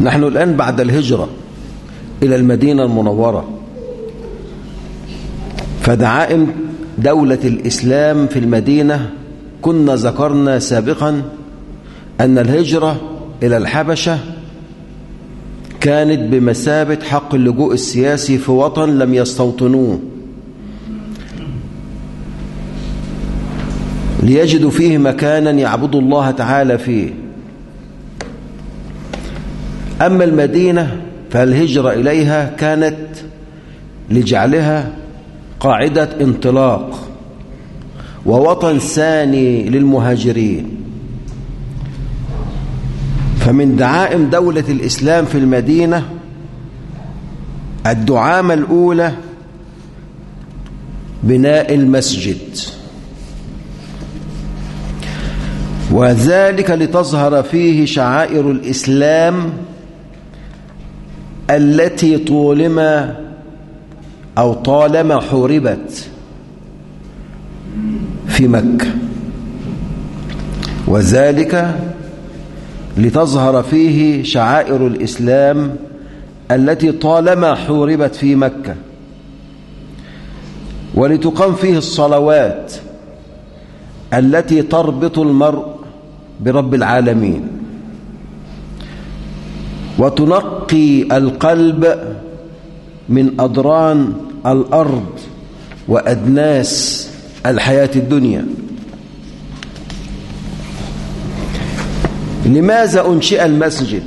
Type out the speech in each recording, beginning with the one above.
نحن الآن بعد الهجرة إلى المدينة المنورة. فدعائم دولة الإسلام في المدينة كنا ذكرنا سابقا أن الهجرة إلى الحبشة كانت بمثابة حق اللجوء السياسي في وطن لم يستوطنوه. ليجدوا فيه مكانا يعبدوا الله تعالى فيه. أما المدينة فالهجرة إليها كانت لجعلها قاعدة انطلاق ووطن ثاني للمهاجرين. فمن دعائم دولة الإسلام في المدينة الدعامة الأولى بناء المسجد. وذلك لتظهر فيه شعائر الإسلام التي طولما أو طالما حوربت في مكة. وذلك لتظهر فيه شعائر الإسلام التي طالما حوربت في مكة. ولتقام فيه الصلوات التي تربط المرء برب العالمين. وتنقي القلب من أضران الأرض وأدناس الحياة الدنيا. لماذا أنشئ المسجد؟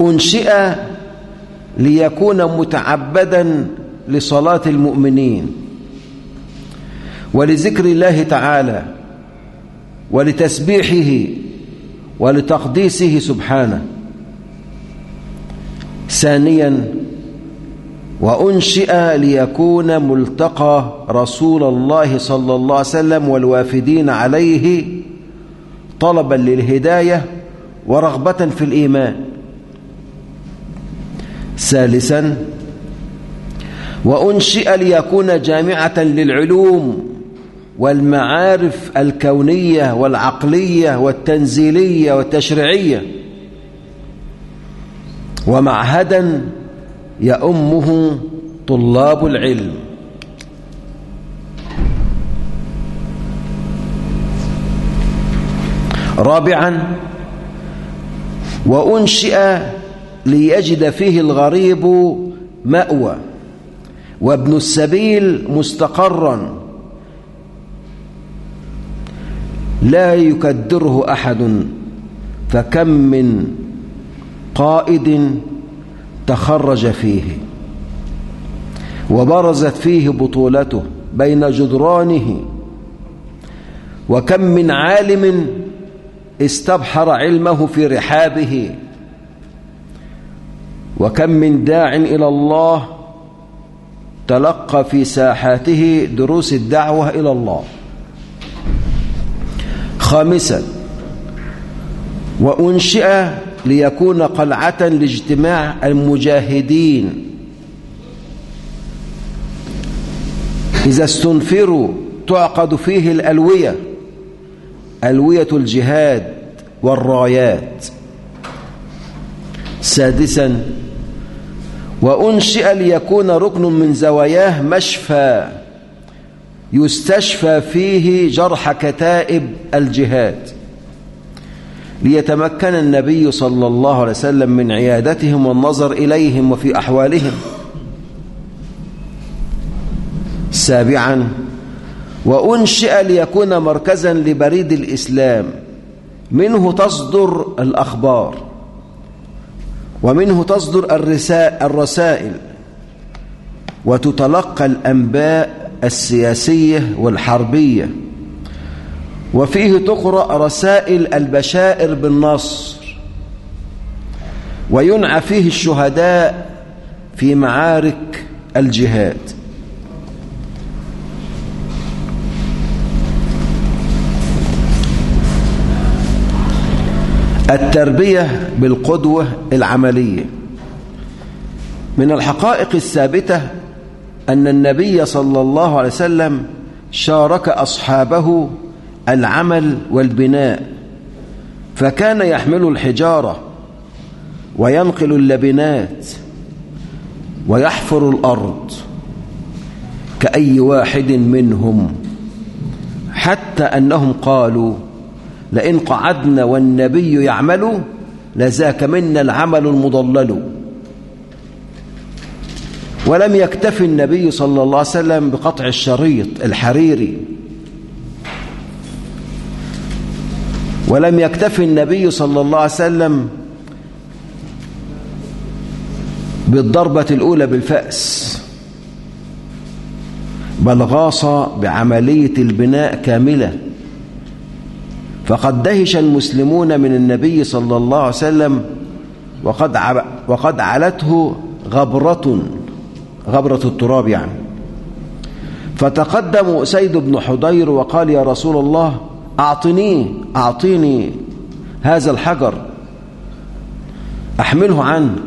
أنشئ ليكون متعبدا لصلاة المؤمنين ولذكر الله تعالى ولتسبيحه ولتقديسه سبحانه. ثانيا وأنشئ ليكون ملتقى رسول الله صلى الله عليه وسلم والوافدين عليه طلبا للهداية ورغبة في الإيمان. ثالثا وأنشئ ليكون جامعة للعلوم والمعارف الكونية والعقلية والتنزيلية والتشريعية. ومعهدا يأمه طلاب العلم. رابعا وأنشئ ليجد فيه الغريب مأوى. وابن السبيل مستقرا. لا يكدره أحد فكم من قائد تخرج فيه وبرزت فيه بطولته بين جدرانه وكم من عالم استبحر علمه في رحابه وكم من داع إلى الله تلقى في ساحاته دروس الدعوة إلى الله خامسا وأنشئ ليكون قلعة لاجتماع المجاهدين. إذا استنفروا تعقد فيه الألوية ألوية الجهاد والرايات. سادسا وأنشئ ليكون ركن من زواياه مشفى يستشفى فيه جرح كتائب الجهاد. ليتمكن النبي صلى الله عليه وسلم من عيادتهم والنظر إليهم وفي أحوالهم. سابعا وأنشئ ليكون مركزا لبريد الإسلام. منه تصدر الأخبار ومنه تصدر الرسائل وتتلقى الأنباء السياسية والحربية. وفيه تقرأ رسائل البشائر بالنصر وينعى فيه الشهداء في معارك الجهاد. التربية بالقدوة العملية. من الحقائق الثابتة أن النبي صلى الله عليه وسلم شارك أصحابه العمل والبناء. فكان يحمل الحجارة وينقل اللبنات ويحفر الأرض كأي واحد منهم حتى أنهم قالوا لئن قعدنا والنبي يعمل لذاك منا العمل المضلل. ولم يكتفي النبي صلى الله عليه وسلم بقطع الشريط الحريري. ولم يكتفي النبي صلى الله عليه وسلم بالضربة الأولى بالفأس بل غاص بعملية البناء كاملة. فقد دهش المسلمون من النبي صلى الله عليه وسلم وقد وقد علته غبرة غبرة التراب يعني. فتقدم أسيد بن حضير وقال يا رسول الله أعطني أعطيني هذا الحجر. أحمله عنك.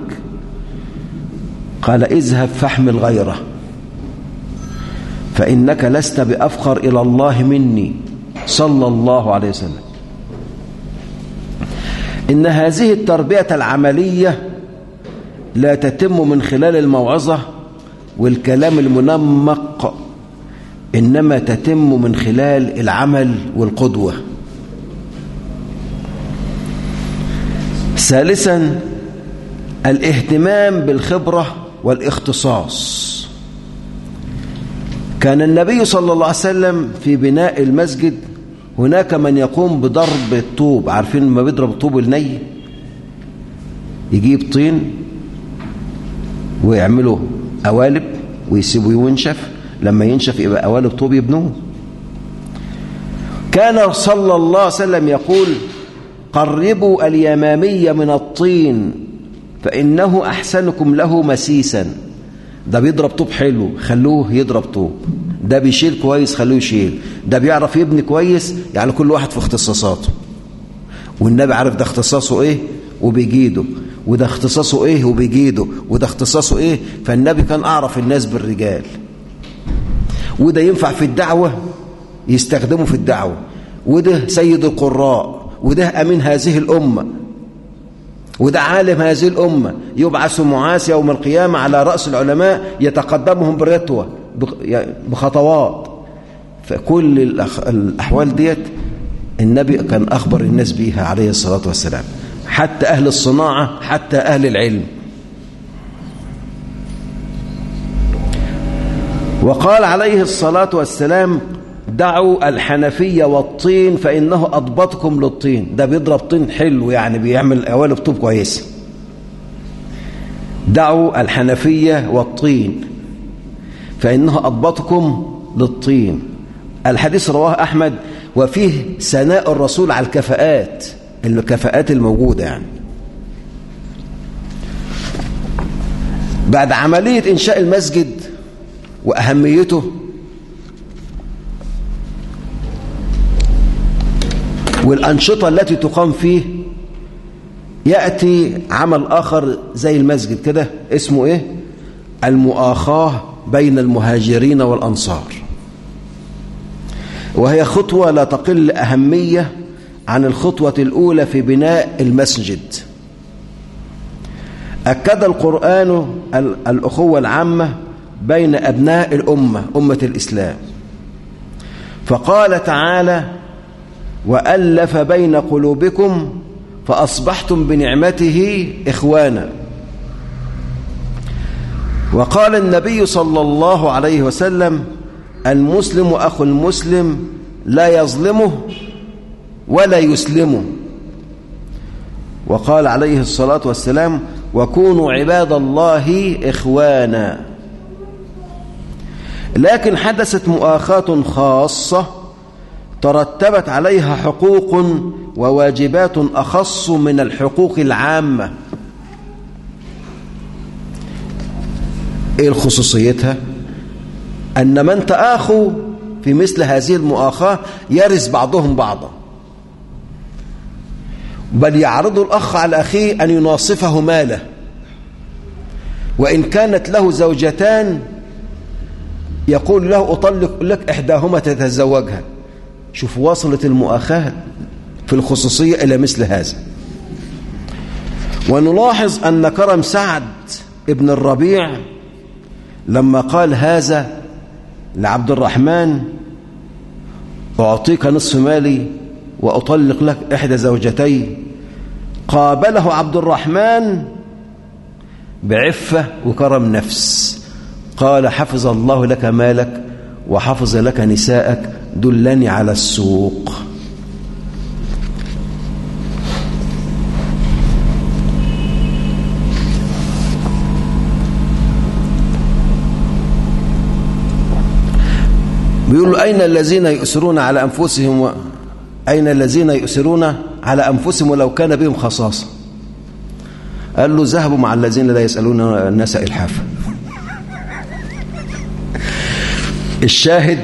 قال اذهب فاحمل غيره. فإنك لست بأفقر إلى الله مني. صلى الله عليه وسلم. إن هذه التربية العملية لا تتم من خلال الموعظة والكلام المنمق. إنما تتم من خلال العمل والقدوة. ثالثا الاهتمام بالخبرة والاختصاص. كان النبي صلى الله عليه وسلم في بناء المسجد هناك من يقوم بضرب الطوب. عارفين لما بيضرب الطوب الني؟ يجيب طين ويعمله قوالب ويسيبه ينشف. لما ينشف يبقى قوالب طوب يبنوه. كان صلى الله عليه وسلم يقول قربوا اليمامية من الطين فإنه أحسنكم له مسيسا. ده بيضرب طوب حلو خلوه يضرب طوب. ده بيشيل كويس خلوه يشيل. ده بيعرف يبني كويس يعني كل واحد في اختصاصاته. والنبي عارف ده اختصاصه إيه؟ وبيجيده. وده اختصاصه إيه؟ وبيجيده. وده اختصاصه إيه؟ فالنبي كان أعرف الناس بالرجال. وده ينفع في الدعوة؟ يستخدمه في الدعوة. وده سيد القراء وده أمين هذه الأمة. وده عالم هذه الأمة. يبعث معاس يوم القيامة على رأس العلماء يتقدمهم برتوة بخطوات. فكل الأحوال ديت النبي كان أخبر الناس بيها عليه الصلاة والسلام. حتى أهل الصناعة حتى أهل العلم. وقال عليه الصلاة والسلام دعوا الحنفية والطين فإنه أضبطكم للطين. ده بيضرب طين حلو يعني بيعمل قوالب طوب كويسة دعوا الحنفية والطين فإنه أضبطكم للطين. الحديث رواه أحمد وفيه ثناء الرسول على الكفاءات الكفاءات الموجودة يعني. بعد عملية إنشاء المسجد وأهميته والأنشطة التي تقام فيه يأتي عمل آخر زي المسجد كده اسمه إيه؟ المؤاخاة بين المهاجرين والأنصار. وهي خطوة لا تقل أهمية عن الخطوة الأولى في بناء المسجد. أكد القرآن الأخوة العامة بين أبناء الأمة أمة الإسلام. فقال تعالى وألف بين قلوبكم فأصبحتم بنعمته إخوانا. وقال النبي صلى الله عليه وسلم المسلم أخو المسلم لا يظلمه ولا يسلمه. وقال عليه الصلاة والسلام وكونوا عباد الله إخوانا. لكن حدثت مؤاخاة خاصة ترتبت عليها حقوق وواجبات أخص من الحقوق العامة. إيه الخصوصيتها أن من تآخوا في مثل هذه المؤاخاة يرث بعضهم بعضا. بل يعرض الأخ على أخيه أن يناصفه ماله. وإن كانت له زوجتان يقول له أطلق لك إحداهما تتزوجها. شوف وصلت المؤاخاة في الخصوصية إلى مثل هذا. ونلاحظ أن كرم سعد ابن الربيع لما قال هذا لعبد الرحمن أعطيك نصف مالي وأطلق لك إحدى زوجتي. قابله عبد الرحمن بعفة وكرم نفس. قال حفظ الله لك مالك وحفظ لك نساءك دلني على السوق. بيقولوا أين الذين يؤسرون على أنفسهم و... أين الذين يؤسرون على أنفسهم ولو كان بهم خصاصة؟ قال له ذهبوا مع الذين لا يسألون الناس إلحافا. الشاهد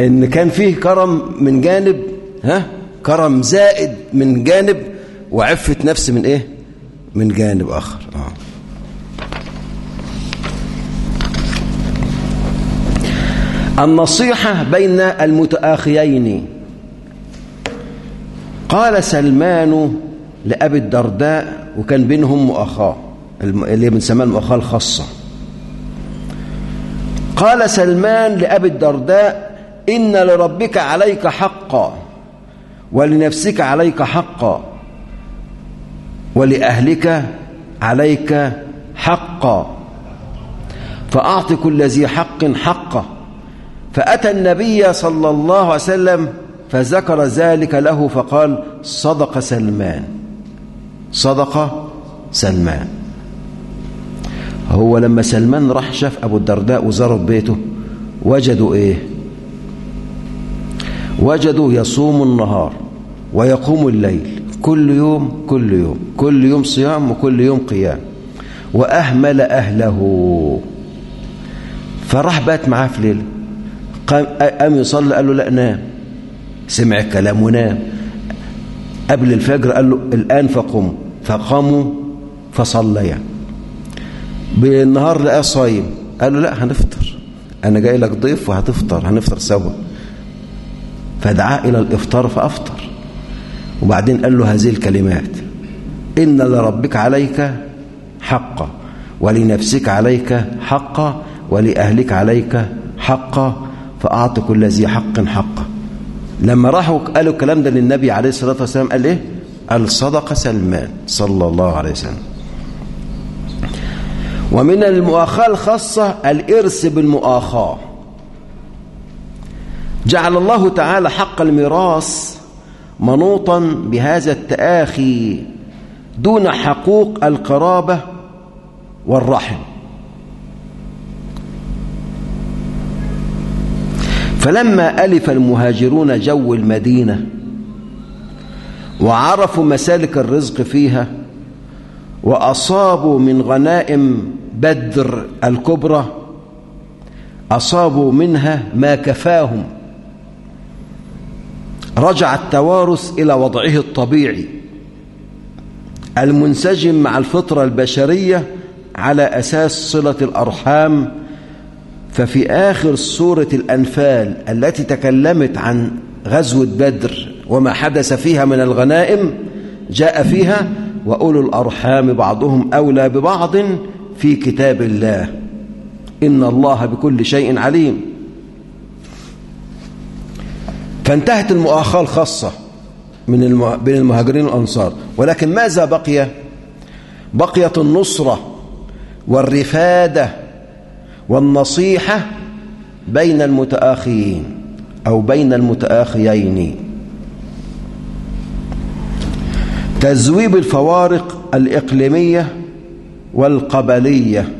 إن كان فيه كرم من جانب ها؟ كرم زائد من جانب وعفة نفس من إيه؟ من جانب آخر. آه. النصيحة بين المتآخيين. قال سلمان لأبي الدرداء وكان بينهم مؤاخاة اللي بنسميها المؤاخاة الخاصة. قال سلمان لأبي الدرداء إن لربك عليك حقا ولنفسك عليك حقا ولأهلك عليك حقا. فأعط كل ذي حق حقه. فأتى النبي صلى الله عليه وسلم فذكر ذلك له فقال صدق سلمان. صدق سلمان. هو لما سلمان راح شاف أبو الدرداء وزاره بيته وجدوا إيه؟ وجدوا يصوم النهار ويقوم الليل كل يوم كل يوم كل يوم صيام وكل يوم قيام وأهمل أهله. فراح بات معاه في ليلة قام قام يصلي قال له لا نام. سمع الكلام ونام. قبل الفجر قال له الآن فقم. فقاموا فصليا. بالنهار لقاه صايم. قال له لا هنفطر. أنا جاي لك ضيف وهتفطر هنفطر سوا. فدعا إلى الإفطار فأفطر. وبعدين قال له هذه الكلمات إن لربك عليك حقا ولنفسك عليك حقا ولأهلك عليك حقا فأعط كل ذي حق حقه لما راحوا قالوا الكلام ده للنبي عليه الصلاة والسلام قال إيه؟ قال صدق سلمان صلى الله عليه وسلم. ومن المؤاخاة الخاصة الإرث بالمؤاخاة. جعل الله تعالى حق الميراث منوطا بهذا التآخي دون حقوق القرابة والرحم. فلما ألف المهاجرون جو المدينة وعرفوا مسالك الرزق فيها وأصابوا من غنائم بدر الكبرى أصابوا منها ما كفاهم. رجع التوارث إلى وضعه الطبيعي المنسجم مع الفطرة البشرية على أساس صلة الأرحام. ففي آخر سورة الأنفال التي تكلمت عن غزوة بدر وما حدث فيها من الغنائم جاء فيها وأولو الأرحام بعضهم أولى ببعض في كتاب الله. إن الله بكل شيء عليم. فانتهت المؤاخاة الخاصة من بين المهاجرين والأنصار. ولكن ماذا بقي؟ بقيت النصرة والرفادة والنصيحة بين المتآخيين أو بين المتآخيين. تزويب الفوارق الإقليمية والقبلية.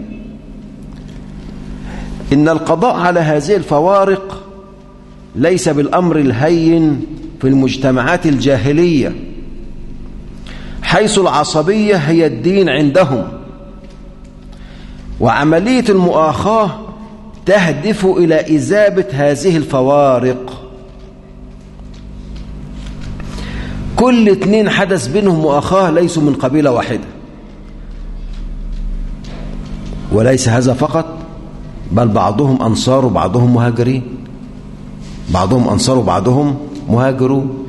إن القضاء على هذه الفوارق ليس بالأمر الهين في المجتمعات الجاهلية حيث العصبية هي الدين عندهم. وعملية المؤاخاة تهدف إلى إزابة هذه الفوارق. كل اتنين حدث بينهم مؤاخاة ليسوا من قبيلة واحدة. وليس هذا فقط بل بعضهم أنصار وبعضهم مهاجرين. بعضهم أنصار وبعضهم مهاجرون.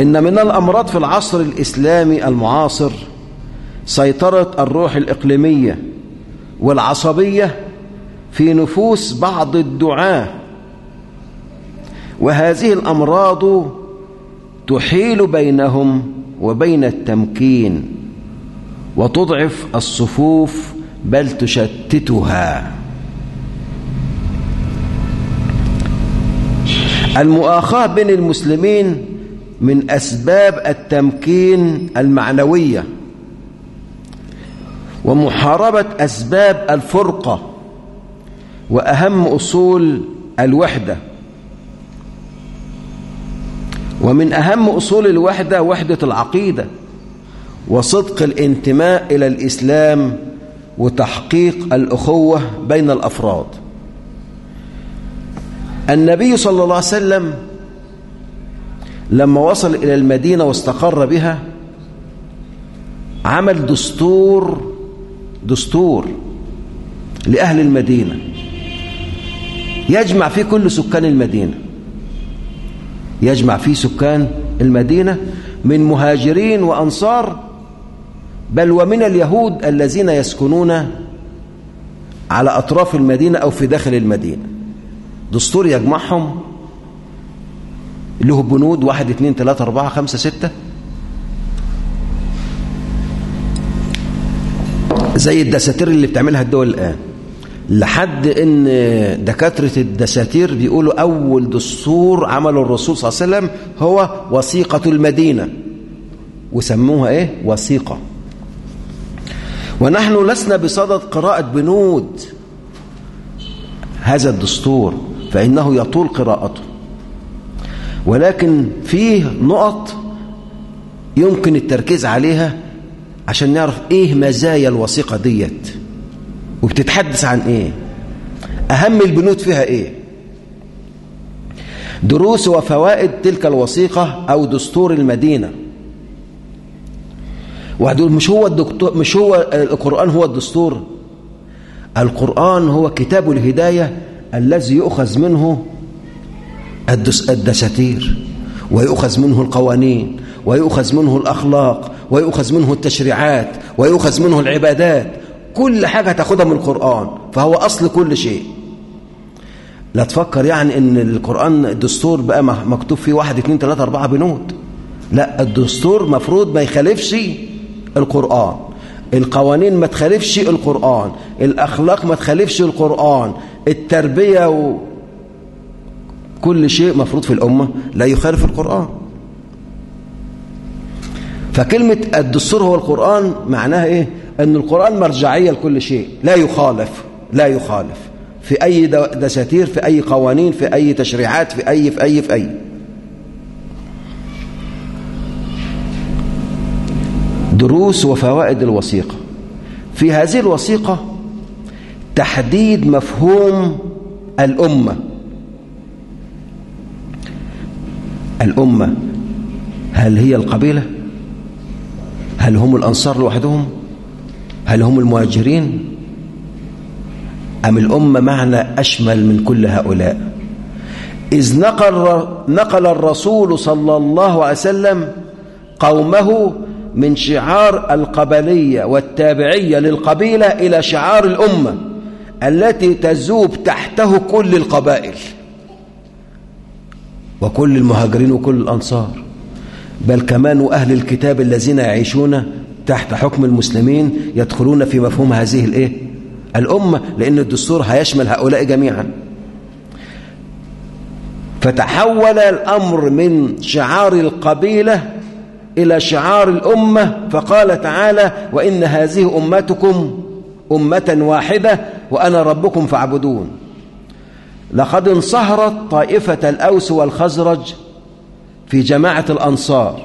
إن من الأمراض في العصر الإسلامي المعاصر سيطرة الروح الإقليمية والعصبية في نفوس بعض الدعاة. وهذه الأمراض تحيل بينهم وبين التمكين. وتضعف الصفوف بل تشتتها. المؤاخاة بين المسلمين من أسباب التمكين المعنوية ومحاربة أسباب الفرقة وأهم أصول الوحدة. ومن أهم أصول الوحدة وحدة العقيدة. وصدق الانتماء إلى الإسلام وتحقيق الأخوة بين الأفراد. النبي صلى الله عليه وسلم لما وصل إلى المدينة واستقر بها عمل دستور دستور لأهل المدينة. يجمع فيه كل سكان المدينة. يجمع فيه سكان المدينة من مهاجرين وأنصار بل ومن اليهود الذين يسكنون على أطراف المدينة أو في داخل المدينة. دستور يجمعهم له بنود واحد اثنين ثلاثة أربعة خمسة ستة. زي الدساتير اللي بتعملها الدول الآن. لحد إن دكاترة الدساتير بيقولوا أول دستور عمله الرسول صلى الله عليه وسلم هو وثيقة المدينة. وسموها إيه؟ وثيقة. ونحن لسنا بصدد قراءة بنود. هذا الدستور فإنه يطول قراءته. ولكن فيه نقط يمكن التركيز عليها عشان نعرف إيه مزايا الوثيقة ديت. وبتتحدث عن إيه. أهم البنود فيها إيه؟ دروس وفوائد تلك الوثيقة أو دستور المدينة. وهدول مش هو الدكتور مش هو القرآن هو الدستور. القرآن هو كتاب الهداية الذي يؤخذ منه الدساتير ويؤخذ منه القوانين ويؤخذ منه الأخلاق ويؤخذ منه التشريعات ويؤخذ منه العبادات. كل حاجة تاخدها من القرآن فهو أصل كل شيء. لا تفكر يعني إن القرآن الدستور بقى مكتوب فيه واحد اثنين ثلاثة أربعة بنود. لا الدستور مفروض ما يخالفش القرآن. القوانين ما تخالفش القرآن. الأخلاق ما تخالفش القرآن. التربية و... كل شيء مفروض في الأمة لا يخالف القرآن. فكلمة الدستور هو القرآن معناها إيه؟ أن القرآن مرجعية لكل شيء. لا يخالف. لا يخالف. في أي دساتير في أي قوانين في أي تشريعات في أي في أي في أي. دروس وفوائد الوثيقة. في هذه الوثيقة تحديد مفهوم الأمة. الأمة هل هي القبيلة؟ هل هم الأنصار لوحدهم؟ هل هم المهاجرين؟ أم الأمة معنى أشمل من كل هؤلاء؟ إذ نقل, نقل الرسول صلى الله عليه وسلم قومه من شعار القبلية والتابعية للقبيلة إلى شعار الأمة التي تذوب تحته كل القبائل وكل المهاجرين وكل الأنصار بل كمان وأهل الكتاب الذين يعيشون تحت حكم المسلمين يدخلون في مفهوم هذه الإيه؟ الأمة لأن الدستور هيشمل هؤلاء جميعا فتحول الأمر من شعار القبيلة إلى شعار الأمة فقال تعالى وإن هذه أمتكم أمة واحدة وأنا ربكم فاعبدون. لقد انصهرت طائفة الأوس والخزرج في جماعة الأنصار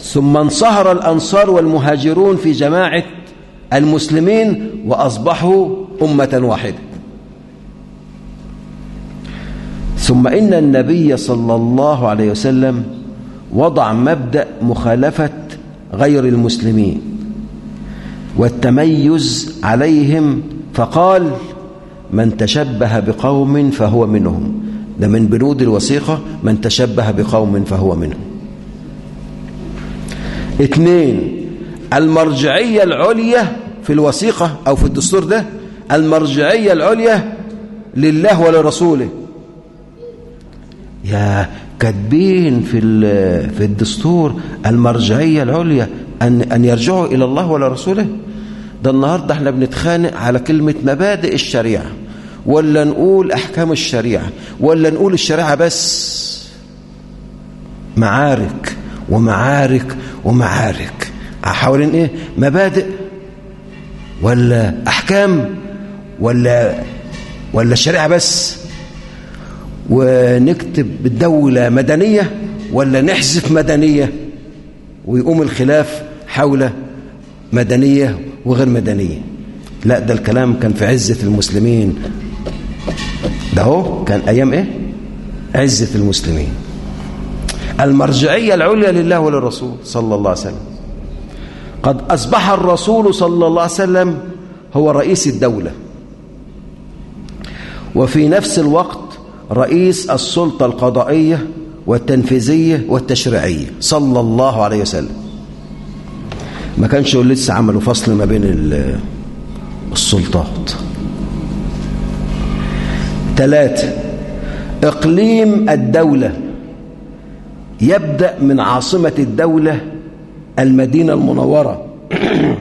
ثم انصهر الأنصار والمهاجرون في جماعة المسلمين وأصبحوا أمة واحدة. ثم إن النبي صلى الله عليه وسلم وضع مبدأ مخالفة غير المسلمين والتميز عليهم فقال من تشبه بقوم فهو منهم. ده من بنود الوثيقة من تشبه بقوم فهو منهم. اثنين المرجعية العليا في الوثيقة أو في الدستور ده المرجعية العليا لله ولرسوله. يا كاتبين في في الدستور المرجعية العليا أن أن يرجعوا إلى الله ولرسوله ده النهاردة إحنا بنتخانق على كلمة مبادئ الشريعة. ولا نقول أحكام الشريعة ولا نقول الشريعة بس. معارك ومعارك ومعارك. حوالين إيه؟ مبادئ ولا أحكام ولا ولا الشريعة بس؟ ونكتب الدولة مدنية ولا نحذف مدنية ويقوم الخلاف حول مدنية وغير مدنية. لا ده الكلام كان في عزة المسلمين. ده هو كان أيام إيه؟ عزة المسلمين. المرجعية العليا لله وللرسول صلى الله عليه وسلم. قد أصبح الرسول صلى الله عليه وسلم هو رئيس الدولة. وفي نفس الوقت رئيس السلطة القضائية والتنفيذية والتشريعية. صلى الله عليه وسلم. ما كانش لسه عملوا فصل ما بين السلطات. ثلاثة إقليم الدولة يبدأ من عاصمة الدولة المدينة المنورة.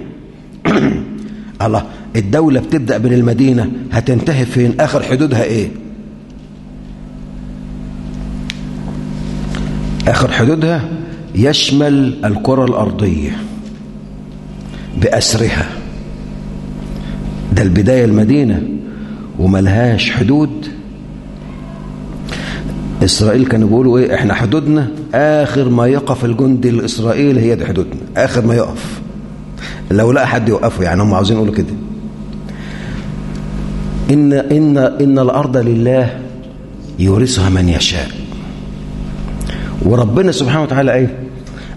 الله الدولة بتبدأ من المدينة هتنتهي فين؟ آخر حدودها إيه؟ آخر حدودها يشمل الكرة الأرضية بأسرها. ده البداية المدينة وملهاش حدود. إسرائيل كانوا بيقولوا إيه؟ إحنا حدودنا. آخر ما يقف الجندي الإسرائيلي هي دي حدودنا. آخر ما يقف. لو لقى حد يوقفه يعني هم عاوزين يقولوا كده. إن, إن, إن الأرض لله يورثها من يشاء. وربنا سبحانه وتعالى إيه؟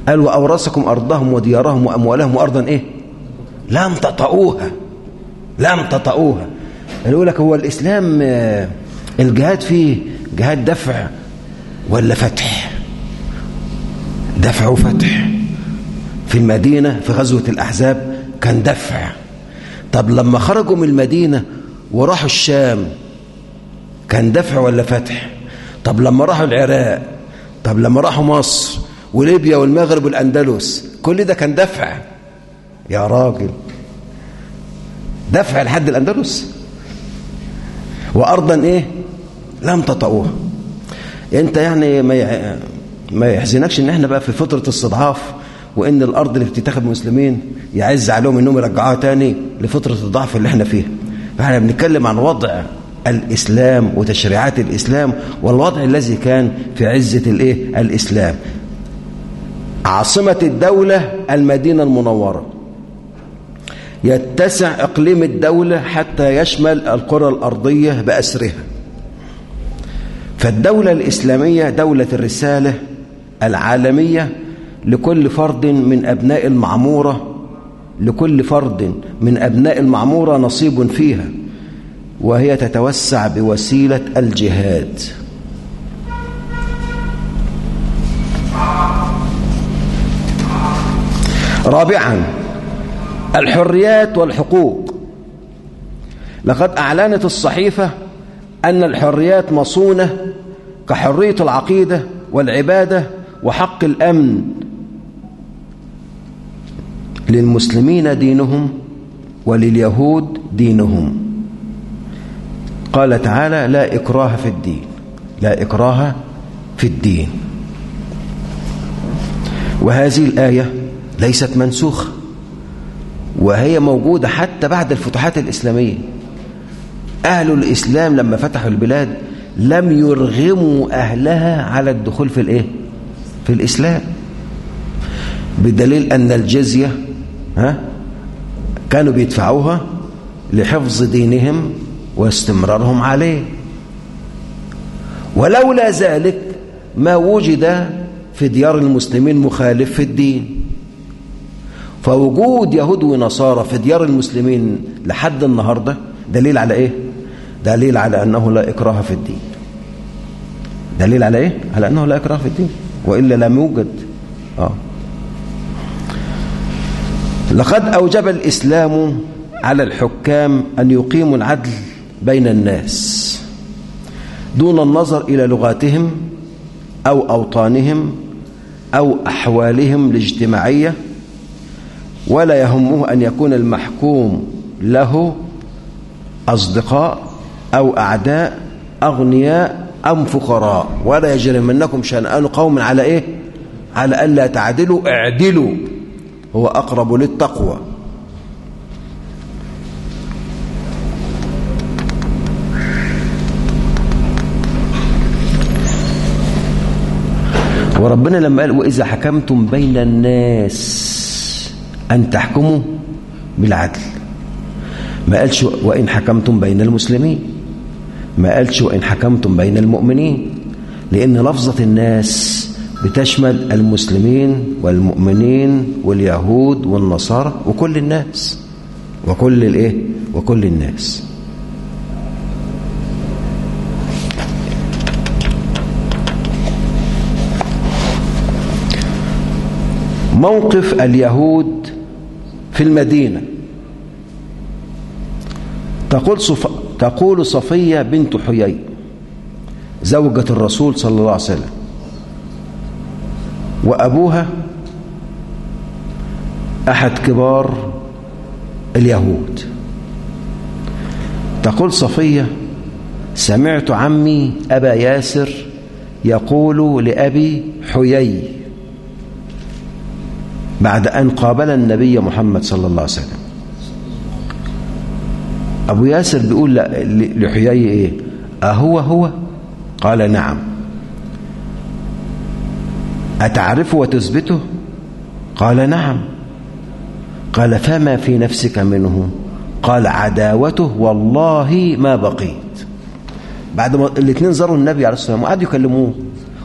قال وأورثكم أرضهم وديارهم وأموالهم وأرضا إيه؟ لم تطئوها. لم تطئوها. يقول لك هو الإسلام الجهاد فيه جهاد دفع ولا فتح؟ دفع وفتح. في المدينة في غزوة الأحزاب كان دفع. طب لما خرجوا من المدينة وراحوا الشام كان دفع ولا فتح؟ طب لما راحوا العراق طب لما راحوا مصر وليبيا والمغرب والأندلس كل ده كان دفع. يا راجل. دفع لحد الأندلس. وأرضا إيه؟ لم تطؤوها أنت يعني ما ما يحزنكش إن إحنا بقى في فترة استضعاف وإن الأرض اللي بتتاخد المسلمين يعز عليهم إنهم يرجعوها تاني لفترة الضعف اللي إحنا فيها. فإحنا بنتكلم عن وضع الإسلام وتشريعات الإسلام والوضع الذي كان في عزة الإيه؟ الإسلام. عاصمة الدولة المدينة المنورة. يتسع إقليم الدولة حتى يشمل القرى الأرضية بأسرها. فالدولة الإسلامية دولة الرسالة العالمية لكل فرد من أبناء المعمورة لكل فرد من أبناء المعمورة نصيب فيها. وهي تتوسع بوسيلة الجهاد. رابعا الحريات والحقوق. لقد أعلنت الصحيفة أن الحريات مصونة كحرية العقيدة والعبادة وحق الأمن للمسلمين دينهم ولليهود دينهم. قال تعالى لا إكراه في الدين لا إكراه في الدين. وهذه الآية ليست منسوخة وهي موجودة حتى بعد الفتوحات الإسلامية. أهل الإسلام لما فتحوا البلاد لم يرغموا أهلها على الدخول في الإيه؟ في الإسلام. بدليل أن الجزية ها كانوا بيدفعوها لحفظ دينهم واستمرارهم عليه. ولولا ذلك ما وجد في ديار المسلمين مخالف في الدين. فوجود يهود ونصارى في ديار المسلمين لحد النهاردة دليل على إيه؟ دليل على أنه لا إكراه في الدين. دليل على إيه؟ على أنه لا إكراه في الدين. وإلا لم يوجد. آه. لقد أوجب الإسلام على الحكام أن يقيموا العدل بين الناس دون النظر إلى لغاتهم أو أوطانهم أو أحوالهم الاجتماعية ولا يهمه أن يكون المحكوم له أصدقاء أو أعداء أغنياء أم فقراء. ولا يجرمنكم شنآن قوم على إيه؟ على ألا تعدلوا اعدلوا. هو أقرب للتقوى. وربنا لما قال وإذا حكمتم بين الناس أن تحكموا بالعدل ما قالش وإن حكمتم بين المسلمين ما قالش وإن حكمتم بين المؤمنين لأن لفظة الناس بتشمل المسلمين والمؤمنين واليهود والنصارى وكل الناس وكل الإيه؟ وكل الناس. موقف اليهود في المدينة. تقول, صف... تقول صفية بنت حيي زوجة الرسول صلى الله عليه وسلم. وأبوها أحد كبار اليهود. تقول صفية سمعت عمي أبا ياسر يقول لأبي حيي. بعد أن قابل النبي محمد صلى الله عليه وسلم. أبو ياسر بيقول لحيي إيه؟ أهو هو؟ قال نعم. أتعرفه وتثبته؟ قال نعم. قال فما في نفسك منه؟ قال عداوته والله ما بقيت. بعد ما الاثنين زاروا النبي عليه الصلاة والسلام وقعدوا يكلموه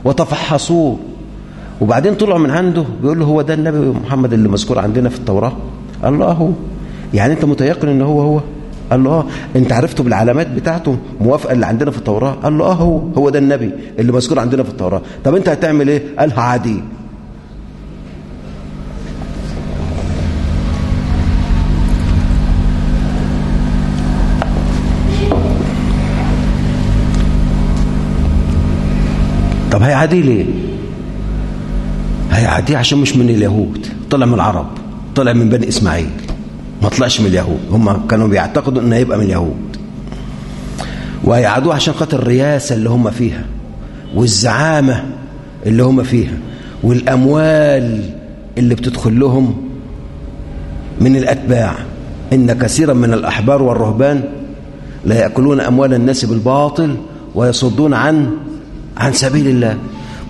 وتفحصوه. وبعدين طلع من عنده بيقول له هو ده النبي محمد اللي مذكور عندنا في التوراة. قال له هو. يعني أنت متيقن ان هو هو؟ قال له آه. أنت عرفته بالعلامات بتاعته؟ موافقة اللي عندنا في التوراة. قال له آه هو. هو ده النبي اللي مذكور عندنا في التوراة. طب أنت هتعمل إيه؟ قال عادي طب هيعادي ليه؟ هيعاديه عشان مش من اليهود. طلع من العرب طلع من بني إسماعيل. ما طلعش من اليهود. هم كانوا بيعتقدوا إنه هيبقى من اليهود. وهيعادوه عشان خاطر الرياسة اللي هم فيها والزعامة اللي هم فيها والأموال اللي بتدخل لهم من الأتباع. إن كثيرا من الأحبار والرهبان لا يأكلون أموال الناس بالباطل ويصدون عن عن سبيل الله.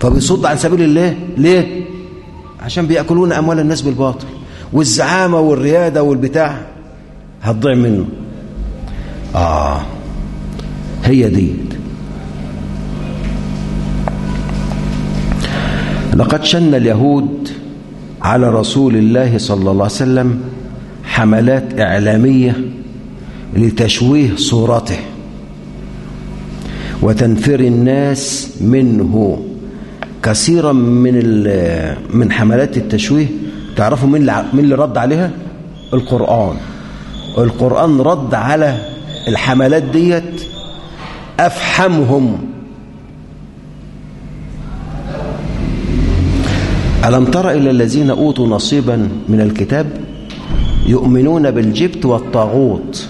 فبيصد عن سبيل الله. ليه؟ عشان بيأكلون أموال الناس بالباطل. والزعامة والريادة والبتاع. هتضيع منه. آه. هي دي. لقد شن اليهود على رسول الله صلى الله عليه وسلم حملات إعلامية لتشويه صورته. وتنفير الناس منه. كثيرا من من حملات التشويه. تعرفوا مين مين اللي رد عليها؟ القرآن. القرآن رد على الحملات ديت. أفحمهم ألم تر إلى الذين أوتوا نصيبا من الكتاب؟ يؤمنون بالجبت والطاغوت.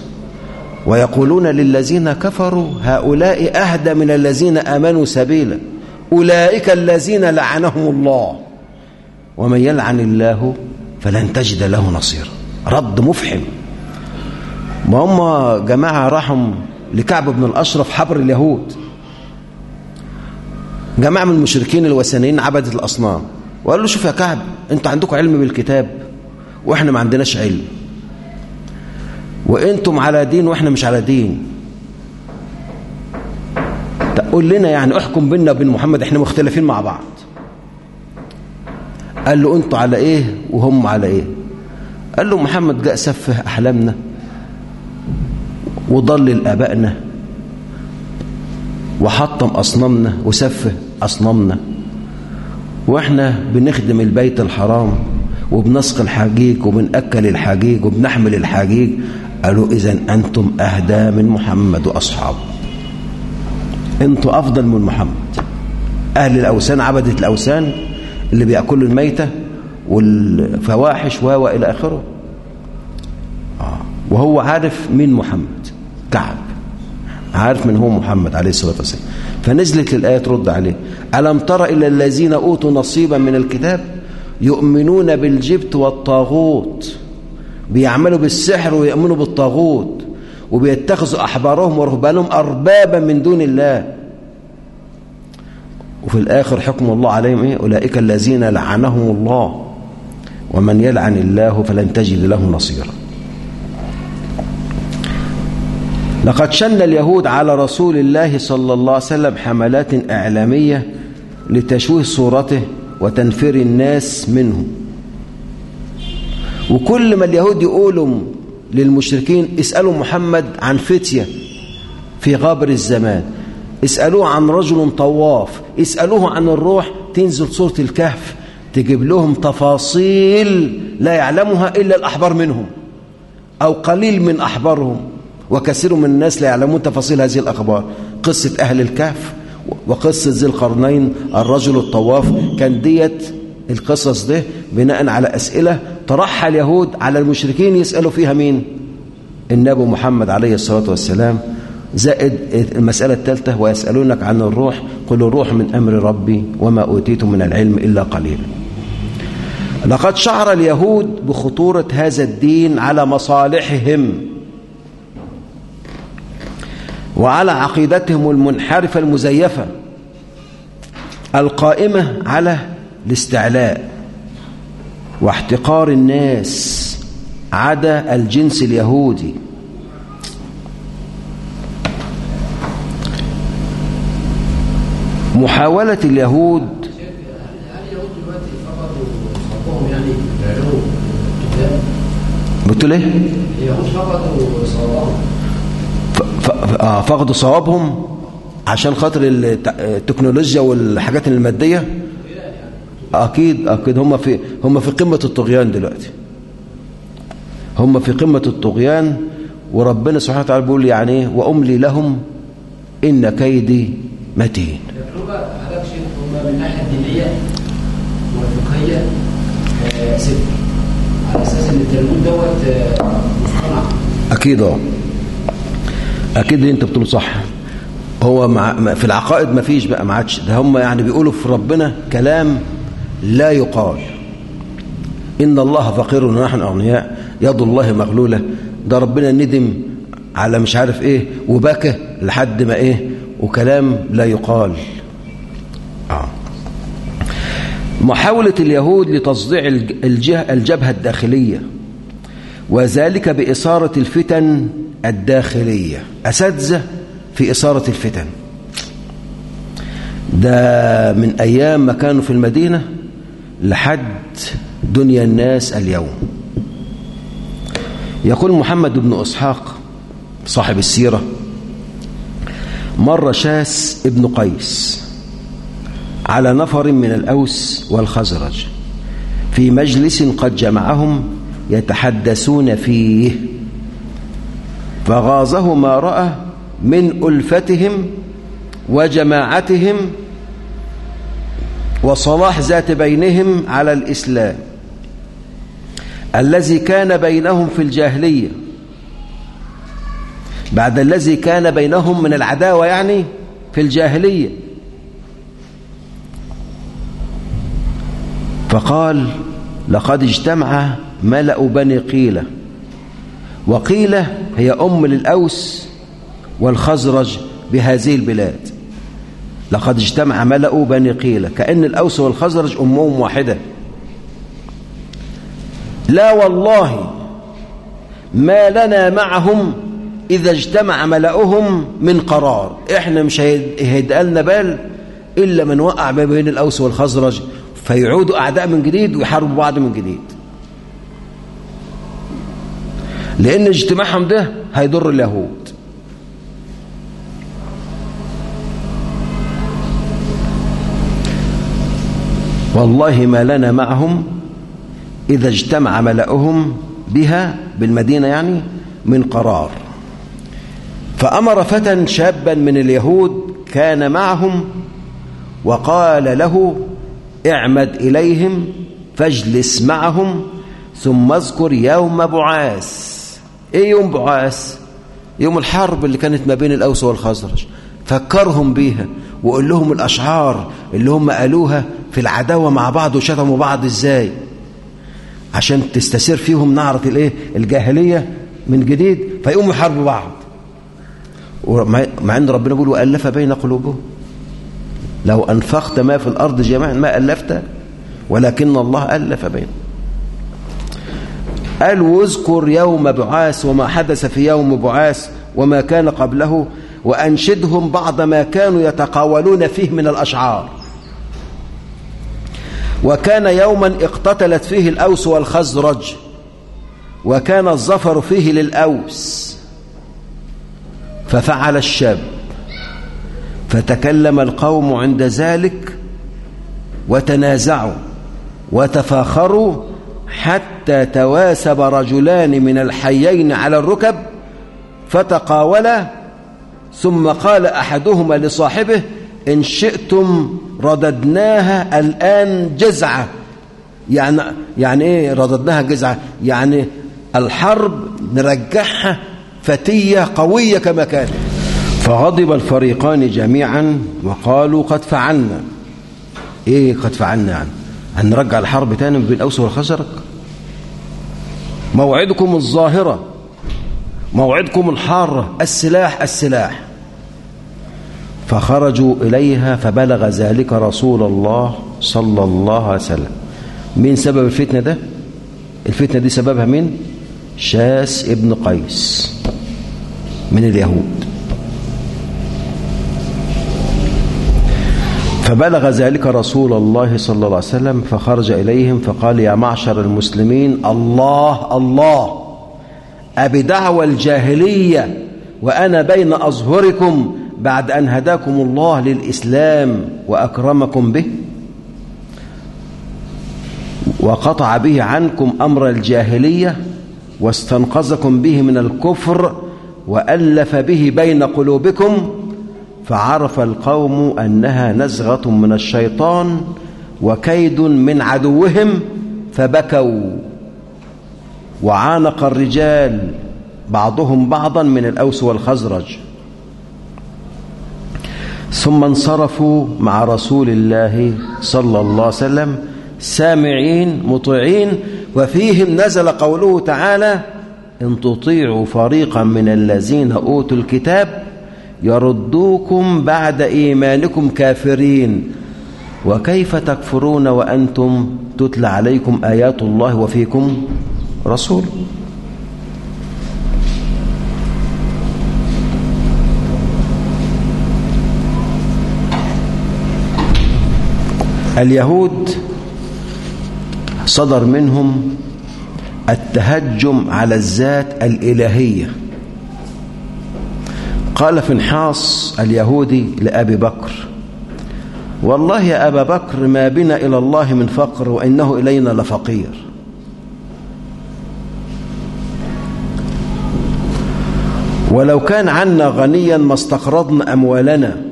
ويقولون للذين كفروا هؤلاء أهدى من الذين آمنوا سبيلا. أولئك الذين لعنهم الله. ومن يلعن الله فلن تجد له نصيرا. رد مفحم. ما هم جماعة راحوا لكعب بن الأشرف حبر اليهود. جماعة من المشركين الوثنيين عبدة الأصنام. وقال له شوف يا كعب أنتوا عندكم علم بالكتاب وإحنا ما عندناش علم. وأنتم على دين وإحنا مش على دين. قول لنا يعني احكم بيننا وبين محمد إحنا مختلفين مع بعض. قال له أنتوا على إيه وهم على إيه؟ قال له محمد جاء سفه احلامنا وضلل ابائنا وحطم أصنامنا وسفه أصنامنا. وإحنا بنخدم البيت الحرام وبنسق الحجيج وبنأكل الحجيج وبنحمل الحجيج. قالوا إذا أنتم أهدى من محمد وأصحابه. أنتم أفضل من محمد. أهل الأوثان عبدة الأوثان اللي بيأكلوا الميتة والفواحش و إلى آخره. آه. وهو عارف مين محمد. كعب. عارف من هو محمد عليه الصلاة والسلام. فنزلت الآية ترد عليه. ألم تر إلى الذين أوتوا نصيبا من الكتاب يؤمنون بالجبت والطاغوت؟ بيعملوا بالسحر ويؤمنوا بالطاغوت. وبيتخذوا أحبارهم ورهبانهم أربابا من دون الله. وفي الآخر حكم الله عليهم إيه؟ أولئك الذين لعنهم الله. ومن يلعن الله فلن تجد له نصيرا. لقد شن اليهود على رسول الله صلى الله عليه وسلم حملات إعلامية لتشويه صورته وتنفير الناس منه. وكل ما اليهود يقولوا للمشركين اسألوا محمد عن فتية في غابر الزمان. اسألوه عن رجل طواف. اسألوه عن الروح تنزل صورة الكهف تجيب لهم تفاصيل لا يعلمها إلا الأحبار منهم أو قليل من أحبارهم وكثير من الناس لا يعلمون تفاصيل هذه الأخبار. قصة أهل الكهف وقصة ذي القرنين الرجل الطواف كان ديت القصص ده بناء على أسئلة طرحها اليهود على المشركين يسألوا فيها مين؟ النبي محمد عليه الصلاة والسلام. زائد المسألة الثالثة ويسألونك عن الروح قل الروح من أمر ربي وما أوتيتم من العلم إلا قليلا. لقد شعر اليهود بخطورة هذا الدين على مصالحهم وعلى عقيدتهم المنحرفة المزيفة القائمة على الاستعلاء واحتقار الناس عدا الجنس اليهودي محاولة اليهود بتقول إيه؟ اليهود فقدوا صوابهم فقدوا صوابهم عشان خاطر التكنولوجيا والحاجات المادية أكيد أكيد هم في هم في قمة الطغيان دلوقتي. هم في قمة الطغيان وربنا سبحانه وتعالى بيقول يعني وأملي لهم إن كيدي متين. من آه، على أساس إن التلمود دوت آه، مصطنع. أكيد آه أكيد اللي أنت بتقوله صح. هو مع في العقائد ما فيش بقى ما عادش. ده هم يعني بيقولوا في ربنا كلام لا يقال إن الله فقير ونحن أغنياء. يد الله مغلولة. ده ربنا ندم على مش عارف إيه وبكى لحد ما إيه وكلام لا يقال. آه. محاولة اليهود لتصديع الجبهة الداخلية وذلك بإثارة الفتن الداخلية. أساتذة في إثارة الفتن. ده من أيام ما كانوا في المدينة لحد دنيا الناس اليوم. يقول محمد بن إسحاق صاحب السيرة مر شاس ابن قيس على نفر من الأوس والخزرج في مجلس قد جمعهم يتحدثون فيه فغاظه ما رأى من ألفتهم وجماعتهم وصلاح ذات بينهم على الإسلام الذي كان بينهم في الجاهلية. بعد الذي كان بينهم من العداوة يعني في الجاهلية. فقال لقد اجتمع ملأ بني قيلة وقيلة هي أم للأوس والخزرج بهذه البلاد. لقد اجتمع ملأ بني قيلة كأن الأوس والخزرج أمهم واحدة. لا والله ما لنا معهم إذا اجتمع ملأهم من قرار. إحنا مش هيدقلنا بال إلا من وقع ما بين الأوس والخزرج فيعودوا أعداء من جديد ويحاربوا بعض من جديد. لأن اجتماعهم ده هيضر اليهود والله ما لنا معهم إذا اجتمع ملأهم بها بالمدينة يعني من قرار. فأمر فتى شابا من اليهود كان معهم وقال له اعمد إليهم فاجلس معهم ثم اذكر يوم بعاث إيه يوم بعاث يوم الحرب اللي كانت ما بين الأوس والخزرج. فكرهم بيها وقول لهم الأشعار اللي هم قالوها في العداوة مع بعض وشتموا بعض إزاي؟ عشان تستسير فيهم نعرة الإيه؟ الجاهلية من جديد فيقوموا يحاربوا بعض. مع إن ربنا بيقول وألف بين قلوبهم. لو أنفقت ما في الأرض جميعا ما ألفت ولكن الله ألف بين قال واذكر يوم بعاث وما حدث في يوم بعاث وما كان قبله وأنشدهم بعض ما كانوا يتقاولون فيه من الأشعار. وكان يوما اقتتلت فيه الأوس والخزرج وكان الظفر فيه للأوس ففعل الشاب فتكلم القوم عند ذلك وتنازعوا وتفاخروا حتى تواسب رجلان من الحيين على الركب فتقاولا ثم قال أحدهما لصاحبه إن شئتم رددناها الآن جزعة. يعني يعني إيه رددناها جزعة؟ يعني الحرب نرجعها فتية قوية كما كانت. فغضب الفريقان جميعا وقالوا قد فعلنا. إيه قد فعلنا يعني؟ هنرجع الحرب تاني بين الاوس والخزرج؟ موعدكم الظاهرة موعدكم الحارة السلاح السلاح. فخرجوا إليها فبلغ ذلك رسول الله صلى الله عليه وسلم. مين سبب الفتنة ده؟ الفتنة دي سببها مين؟ شاس ابن قيس من اليهود. فبلغ ذلك رسول الله صلى الله عليه وسلم فخرج إليهم فقال يا معشر المسلمين الله الله أبدعوى الجاهلية وأنا بين أظهركم بعد أن هداكم الله للإسلام وأكرمكم به وقطع به عنكم أمر الجاهلية واستنقذكم به من الكفر وألف به بين قلوبكم فعرف القوم أنها نزغة من الشيطان وكيد من عدوهم فبكوا. وعانق الرجال بعضهم بعضا من الأوس والخزرج. ثم انصرفوا مع رسول الله صلى الله عليه وسلم. سامعين مطيعين. وفيهم نزل قوله تعالى إن تطيعوا فريقا من الذين أوتوا الكتاب يردوكم بعد إيمانكم كافرين. وكيف تكفرون وأنتم تتلى عليكم آيات الله وفيكم رسول اليهود صدر منهم التهجم على الذات الإلهية. قال فنحاص اليهودي لأبي بكر والله يا أبا بكر ما بنا إلى الله من فقر وإنه إلينا لفقير. ولو كان عنا غنيا ما استقرضنا أموالنا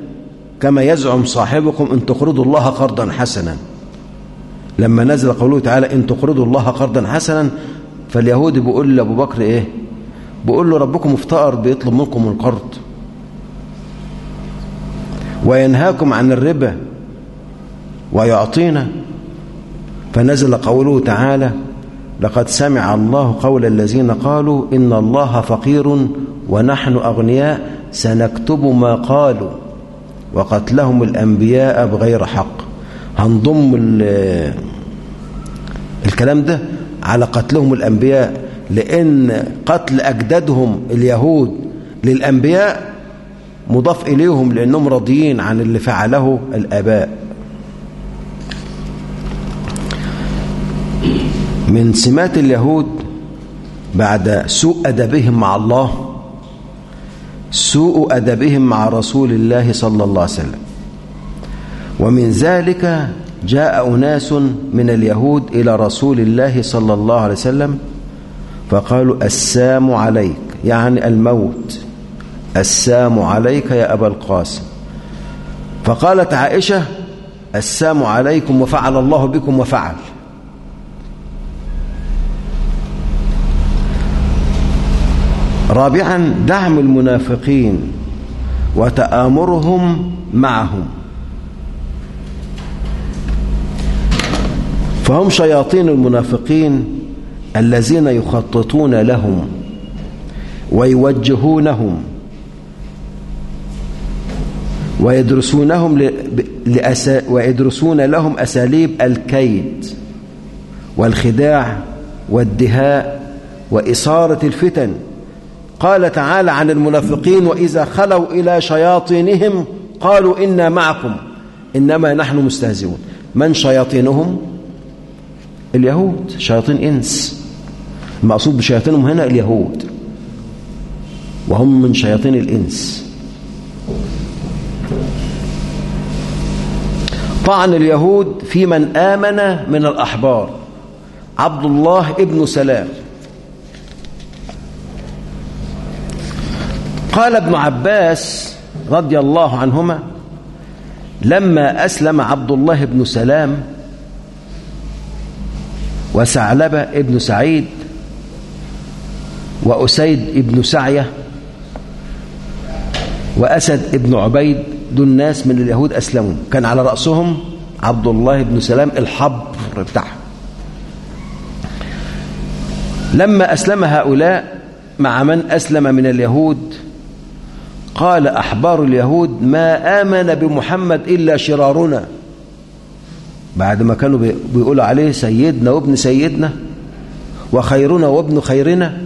كما يزعم صاحبكم إن تقرضوا الله قرضا حسنا. لما نزل قوله تعالى إن تقرضوا الله قرضا حسنا فاليهودي بيقول لأبو بكر إيه؟ بيقول له ربكم افتقر بيطلب منكم القرض. وينهاكم عن الربا ويعطينا. فنزل قوله تعالى لقد سمع الله قول الذين قالوا إن الله فقير ونحن أغنياء سنكتب ما قالوا. وقتلهم الأنبياء بغير حق. هنضم الكلام ده على قتلهم الأنبياء لأن قتل أجدادهم اليهود للأنبياء مضاف إليهم لأنهم راضيين عن اللي فعله الآباء. من سمات اليهود بعد سوء أدبهم مع الله سوء أدبهم مع رسول الله صلى الله عليه وسلم. ومن ذلك جاء أناس من اليهود إلى رسول الله صلى الله عليه وسلم فقالوا السام عليك يعني الموت. السام عليك يا أبا القاسم. فقالت عائشة السام عليكم وفعل الله بكم وفعل. رابعا دعم المنافقين وتآمرهم معهم. فهم شياطين المنافقين الذين يخططون لهم ويوجهونهم ويدرسونهم لأسا ويدرسون لهم أساليب الكيد والخداع والدهاء وإصارة الفتن. قال تعالى عن المنافقين وإذا خلوا إلى شياطينهم قالوا إنا معكم. إنما نحن مستهزئون. من شياطينهم؟ اليهود. شياطين إنس. المقصود بشياطينهم هنا اليهود. وهم من شياطين الإنس. طعن اليهود في من آمن من الأحبار. عبد الله ابن سلام. قال ابن عباس رضي الله عنهما لما أسلم عبد الله بن سلام وثعلبة ابن سعيد وأسيد ابن سعية وأسد ابن عبيد دول ناس من اليهود أسلموا. كان على رأسهم عبد الله بن سلام الحبر بتاعهم. لما أسلم هؤلاء مع من أسلم من اليهود؟ قال أحبار اليهود ما آمن بمحمد إلا شرارنا. بعد ما كانوا بيقولوا عليه سيدنا وابن سيدنا وخيرنا وابن خيرنا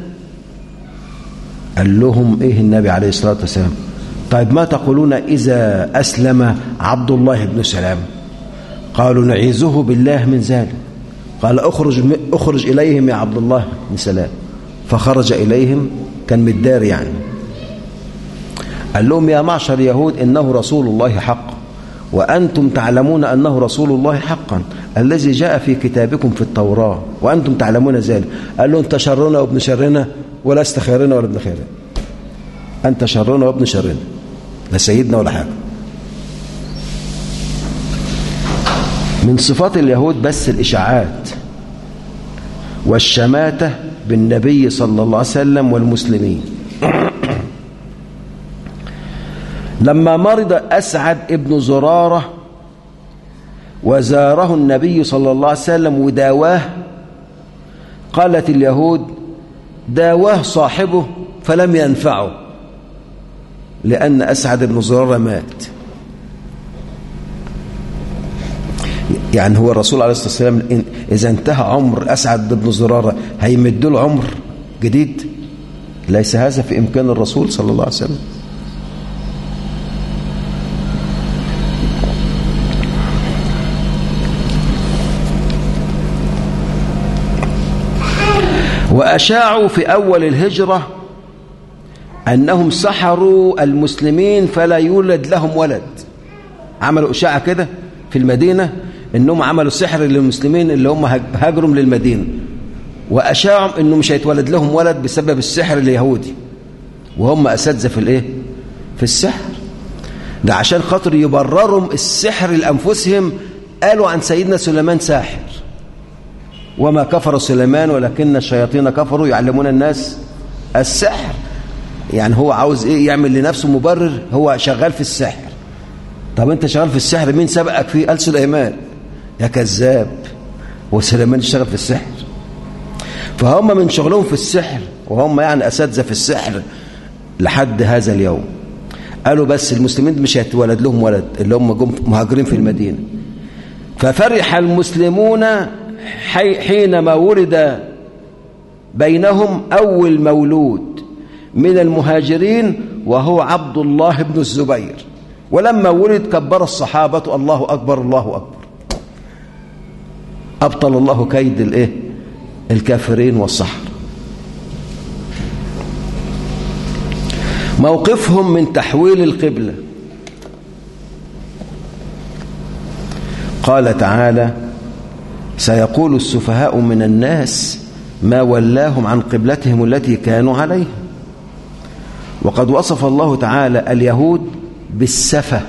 قال لهم إيه النبي عليه الصلاة والسلام؟ طيب ما تقولون إذا أسلم عبد الله بن سلام؟ قالوا نعيذه بالله من ذلك. قال أخرج, أخرج إليهم يا عبد الله بن سلام. فخرج إليهم كان مدار يعني. قال لهم يا معشر يهود إنه رسول الله حق. وأنتم تعلمون أنه رسول الله حقا. الذي جاء في كتابكم في التوراة. وأنتم تعلمون ذلك. قال له أنت شرنا وابن شرنا ولست خيرنا ولا ابن خيرنا أنت شرنا وابن شرنا. لا سيدنا ولا حاجة. من صفات اليهود بس الإشاعات. والشماتة بالنبي صلى الله عليه وسلم والمسلمين. لما مرض أسعد ابن زرارة وزاره النبي صلى الله عليه وسلم وداواه قالت اليهود داواه صاحبه فلم ينفعه لأن أسعد بن زرارة مات. يعني هو الرسول عليه الصلاة والسلام إذا انتهى عمر أسعد بن زرارة هيمد له عمر جديد؟ ليس هذا في إمكان الرسول صلى الله عليه وسلم. وأشاعوا في أول الهجرة أنهم سحروا المسلمين فلا يولد لهم ولد. عملوا إشاعة كده في المدينة أنهم عملوا سحر للمسلمين اللي هم هاجروا للمدينة وأشاعوا أنه مش هيتولد لهم ولد بسبب السحر اليهودي. وهم أساتذة في الإيه؟ في السحر. ده عشان خاطر يبرروا السحر لأنفسهم قالوا عن سيدنا سليمان ساحر. وما كفر سليمان ولكن الشياطين كفروا يعلمون الناس السحر. يعني هو عاوز إيه؟ يعمل لنفسه مبرر هو شغال في السحر. طب أنت شغال في السحر مين سبقك فيه قال سليمان؟ يا كذاب. وسليمان اشتغل في السحر. فهم من شغلهم في السحر وهم يعني أساتذة في السحر لحد هذا اليوم. قالوا بس المسلمين مش هيتولد لهم ولد اللي هم مهاجرين في المدينة. ففرح المسلمون حينما ولد بينهم أول مولود من المهاجرين وهو عبد الله بن الزبير. ولما ولد كبر الصحابة الله أكبر الله أكبر. أبطل الله كيد الإيه؟ الكافرين والسحر موقفهم من تحويل القبلة. قال تعالى سيقول السفهاء من الناس ما ولاهم عن قبلتهم التي كانوا عليها. وقد وصف الله تعالى اليهود بالسفة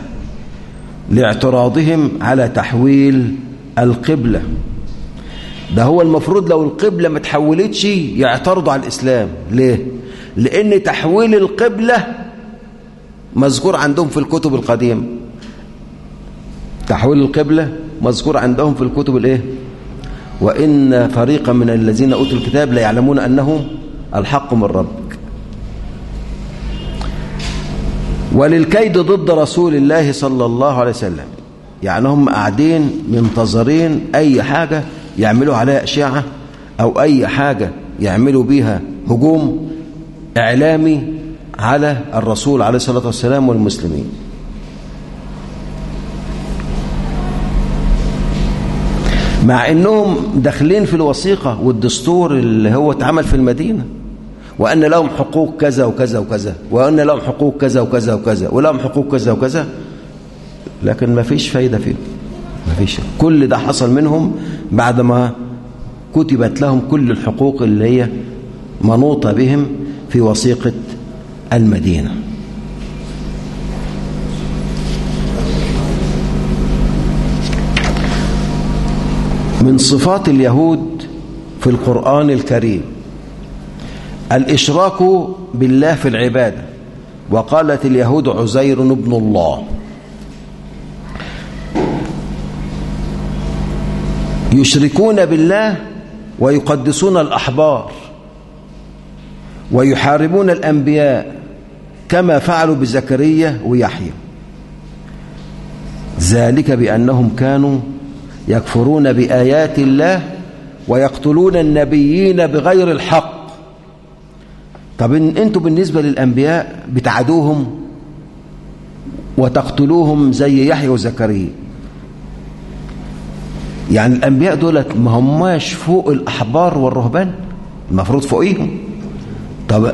لاعتراضهم على تحويل القبلة. ده هو المفروض لو القبلة ما تحولتش يعترضوا على الإسلام. ليه؟ لأن تحويل القبلة مذكور عندهم في الكتب القديمة. تحويل القبلة مذكور عندهم في الكتب الإيه؟ وإن فريقا من الذين أوتوا الكتاب لا يعلمون أنه الحق من ربك. وللكيد ضد رسول الله صلى الله عليه وسلم. يعني هم قاعدين منتظرين أي حاجة يعملوا عليها أشعة أو أي حاجة يعملوا بيها هجوم إعلامي على الرسول عليه الصلاة والسلام والمسلمين. مع إنهم داخلين في الوثيقة والدستور اللي هو اتعمل في المدينة. وأن لهم حقوق كذا وكذا وكذا وأن لهم حقوق كذا وكذا وكذا ولهم حقوق كذا وكذا. لكن ما فيش فايدة فيهم. ما فيش. كل ده حصل منهم بعد ما كتبت لهم كل الحقوق اللي هي منوطة بهم في وثيقة المدينة. من صفات اليهود في القرآن الكريم. الإشراك بالله في العبادة. وقالت اليهود عزير ابن الله. يشركون بالله ويقدسون الأحبار. ويحاربون الأنبياء كما فعلوا بزكريا ويحيى. ذلك بأنهم كانوا يكفرون بآيات الله ويقتلون النبيين بغير الحق. طب أنتوا بالنسبة للأنبياء بتعدوهم وتقتلوهم زي يحيى وزكريا. يعني الأنبياء دولت ما هماش فوق الأحبار والرهبان المفروض فوقيهم. طب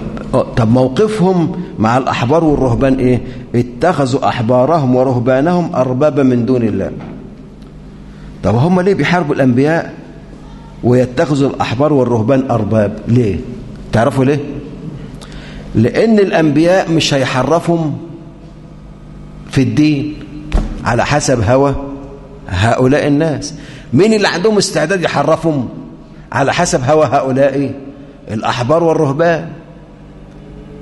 طب موقفهم مع الأحبار والرهبان إيه؟ اتخذوا أحبارهم ورهبانهم أربابا من دون الله. طب هم ليه بيحاربوا الأنبياء ويتخذوا الأحبار والرهبان أرباب؟ ليه؟ تعرفوا ليه؟ لأن الأنبياء مش هيحرفهم في الدين على حسب هوى هؤلاء الناس. مين اللي عندهم استعداد يحرفهم على حسب هوى هؤلاء؟ الأحبار والرهبان.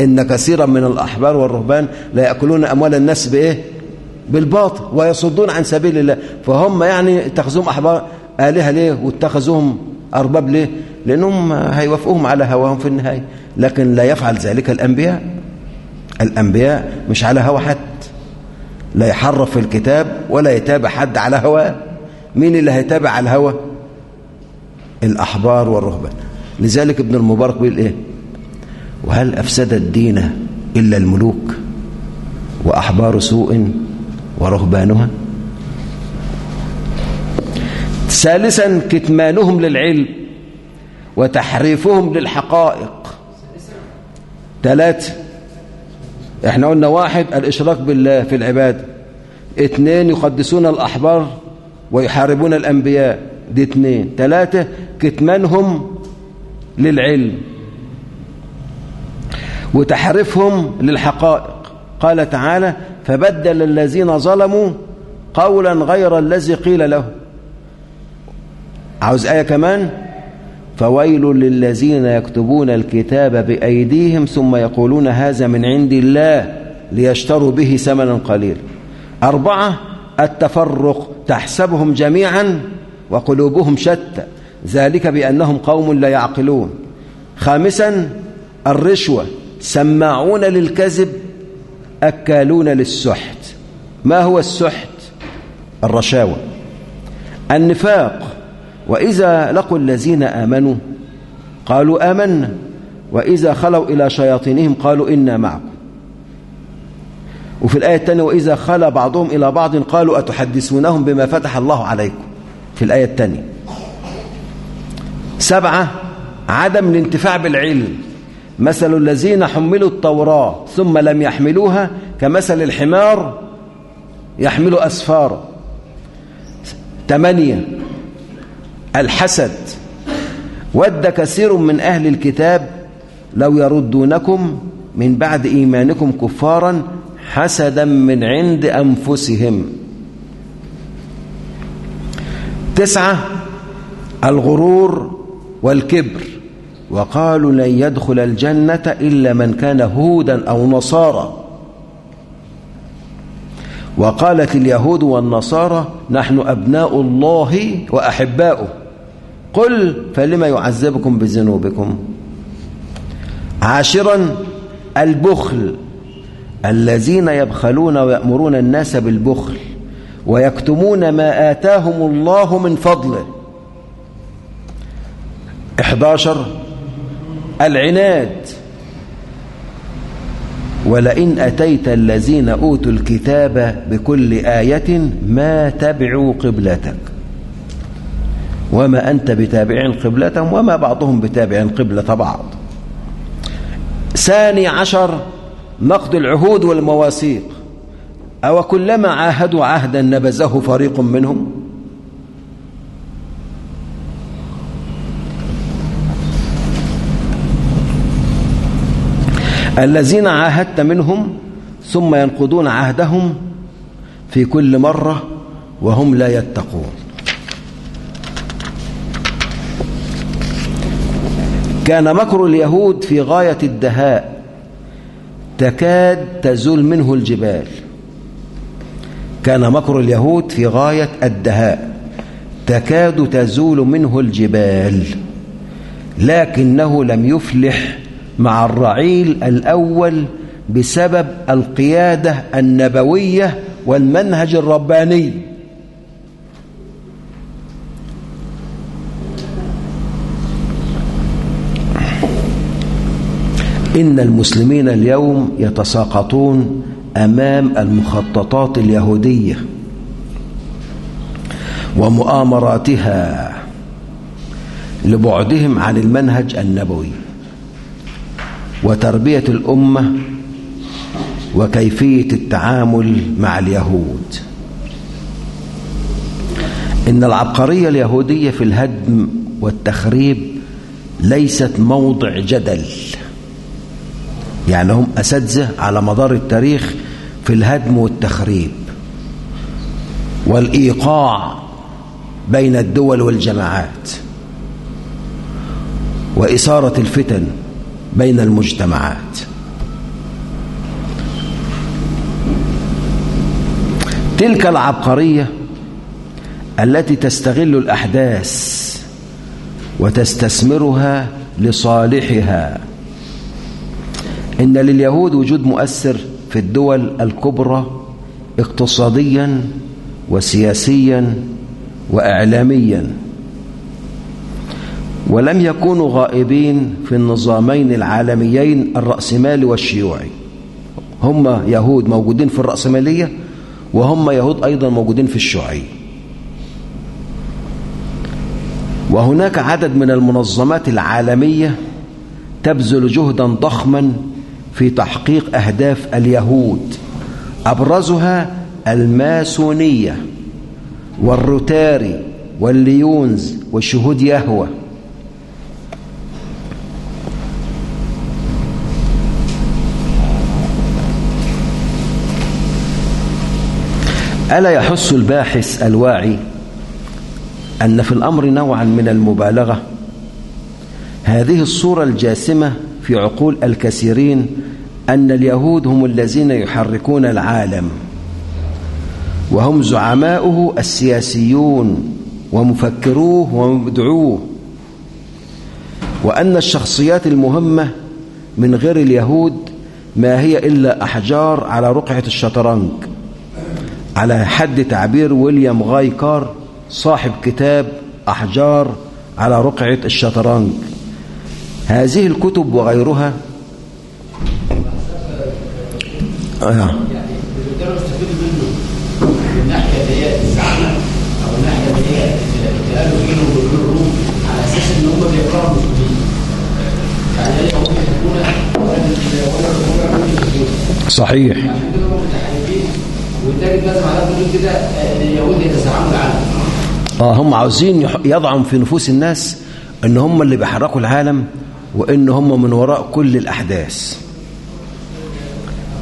إن كثيرا من الأحبار والرهبان لا يأكلون أموال الناس بإيه؟ بالباطل ويصدون عن سبيل الله. فهم يعني اتخذوهم أحبار آلهة ليه؟ واتخذوهم أرباب ليه؟ لأنهم هيوافقوهم على هواهم في النهاية. لكن لا يفعل ذلك الأنبياء. الأنبياء مش على هوى حد. لا يحرف في الكتاب ولا يتابع حد على هواه مين اللي هيتابع على الهوى الأحبار والرهبان. لذلك ابن المبارك بيقول إيه؟ وهل أفسد الدين إلا الملوك وأحبار سوء ورهبانها. ثالثا كتمانهم للعلم وتحريفهم للحقائق. ثلاثة إحنا قلنا واحد الإشراك بالله في العبادة اثنين يقدسون الأحبار ويحاربون الأنبياء. دي اثنين. ثلاثة كتمانهم للعلم وتحريفهم للحقائق. قال تعالى فبدل الذين ظلموا قولا غير الذي قيل له. عاوز آية كمان؟ فويل للذين يكتبون الكتاب بأيديهم ثم يقولون هذا من عند الله ليشتروا به ثمنا قليلا. أربعة التفرق تحسبهم جميعا وقلوبهم شتى ذلك بأنهم قوم لا يعقلون. خامسا الرشوة سماعون للكذب أكالون للسحت. ما هو السحت؟ الرشاوى النفاق. وإذا لقوا الذين آمنوا قالوا آمنا. وإذا خلوا إلى شياطينهم قالوا إنا معكم. وفي الآية الثانية وإذا خلى بعضهم إلى بعض قالوا أتحدثونهم بما فتح الله عليكم. في الآية الثانية. سبعة عدم الانتفاع بالعلم. مثل الذين حملوا التوراة ثم لم يحملوها كمثل الحمار يحمل أسفارا ثمانية الحسد. ود كثير من أهل الكتاب لو يردونكم من بعد إيمانكم كفارا حسدا من عند أنفسهم. تسعة الغرور والكبر. وقالوا لن يدخل الجنة إلا من كان هودا أو نصارى. وقالت اليهود والنصارى نحن أبناء الله وأحباؤه. قل فلما يعذبكم بذنوبكم؟ عاشرا البخل. الذين يبخلون ويأمرون الناس بالبخل ويكتمون ما آتاهم الله من فضله. 11 العناد. ولئن أتيت الذين أوتوا الكتاب بكل آية ما تبعوا قبلتك. وما أنت بتابع قبلتهم وما بعضهم بتابع قبلة بعض. ثاني عشر نقد العهود والمواثيق. أو كلما عاهدوا عهدا نبذه فريق منهم. الذين عاهدت منهم ثم ينقضون عهدهم في كل مرة وهم لا يتقون. كان مكر اليهود في غاية الدهاء. تكاد تزول منه الجبال. كان مكر اليهود في غاية الدهاء. تكاد تزول منه الجبال. لكنه لم يفلح مع الرعيل الأول بسبب القيادة النبوية والمنهج الرباني. إن المسلمين اليوم يتساقطون أمام المخططات اليهودية ومؤامراتها لبعدهم عن المنهج النبوي. وتربية الأمة وكيفية التعامل مع اليهود. إن العبقرية اليهودية في الهدم والتخريب ليست موضع جدل. يعني هم أساتذة على مدار التاريخ في الهدم والتخريب والإيقاع بين الدول والجماعات وإثارة الفتن. بين المجتمعات. تلك العبقرية التي تستغل الأحداث وتستثمرها لصالحها. إن لليهود وجود مؤثر في الدول الكبرى اقتصاديا وسياسيا وإعلاميا. ولم يكونوا غائبين في النظامين العالميين الرأسمالي والشيوعي. هم يهود موجودين في الرأسمالية وهم يهود أيضا موجودين في الشيوعية. وهناك عدد من المنظمات العالمية تبذل جهدا ضخما في تحقيق أهداف اليهود. أبرزها الماسونية والروتاري والليونز والشهود يهوة. ألا يحس الباحث الواعي أن في الأمر نوعا من المبالغة؟ هذه الصورة الجاسمة في عقول الكثيرين أن اليهود هم الذين يحركون العالم وهم زعماؤه السياسيون ومفكروه ومبدعوه وأن الشخصيات المهمة من غير اليهود ما هي إلا أحجار على رقعة الشطرنج. على حد تعبير ويليام غايكار صاحب كتاب أحجار على رقعة الشطرنج. هذه الكتب وغيرها. آه. صحيح. لازم على كده إن اليهود آه هم عاوزين يضعوا في نفوس الناس إن هم اللي بيحركوا العالم وإن هم من وراء كل الأحداث.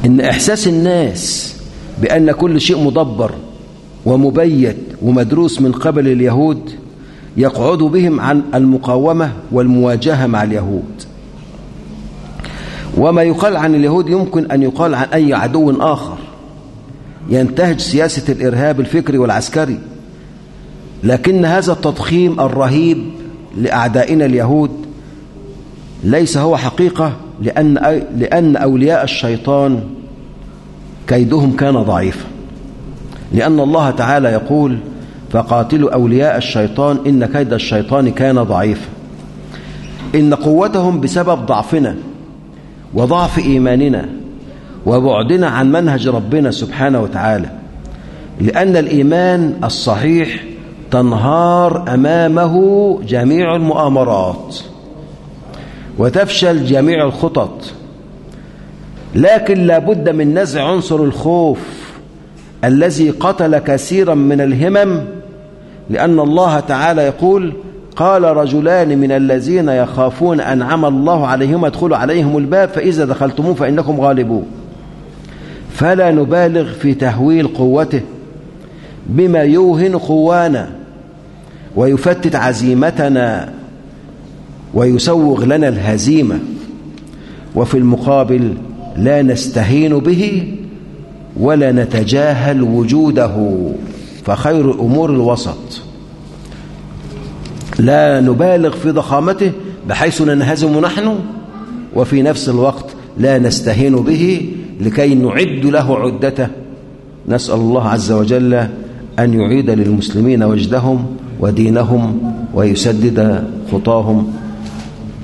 إن إحساس الناس بأن كل شيء مدبر ومبيت ومدروس من قبل اليهود يقعد بهم عن المقاومة والمواجهة مع اليهود. وما يقال عن اليهود يمكن أن يقال عن أي عدو آخر. ينتهج سياسة الإرهاب الفكري والعسكري. لكن هذا التضخيم الرهيب لأعدائنا اليهود ليس هو حقيقة لأن, لأن أولياء الشيطان كيدهم كان ضعيفا. لأن الله تعالى يقول فقاتلوا أولياء الشيطان إن كيد الشيطان كان ضعيفا. إن قوتهم بسبب ضعفنا وضعف إيماننا وبعدنا عن منهج ربنا سبحانه وتعالى لأن الإيمان الصحيح تنهار أمامه جميع المؤامرات وتفشل جميع الخطط لكن لابد من نزع عنصر الخوف الذي قتل كثيرا من الهمم لأن الله تعالى يقول قال رجلان من الذين يخافون أنعم الله عليهم ادخلوا عليهم الباب فإذا دخلتموه فإنكم غالبون. فلا نبالغ في تهويل قوته بما يوهن قوانا ويفتت عزيمتنا ويسوغ لنا الهزيمة وفي المقابل لا نستهين به ولا نتجاهل وجوده فخير الأمور الوسط. لا نبالغ في ضخامته بحيث ننهزم نحن وفي نفس الوقت لا نستهين به لكي نعد له عدته. نسأل الله عز وجل أن يعيد للمسلمين وجدهم ودينهم ويسدد خطاهم.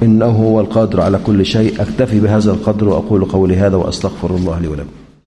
إنه هو القادر على كل شيء. أكتفي بهذا القدر وأقول قولي هذا وأستغفر الله لي ولكم.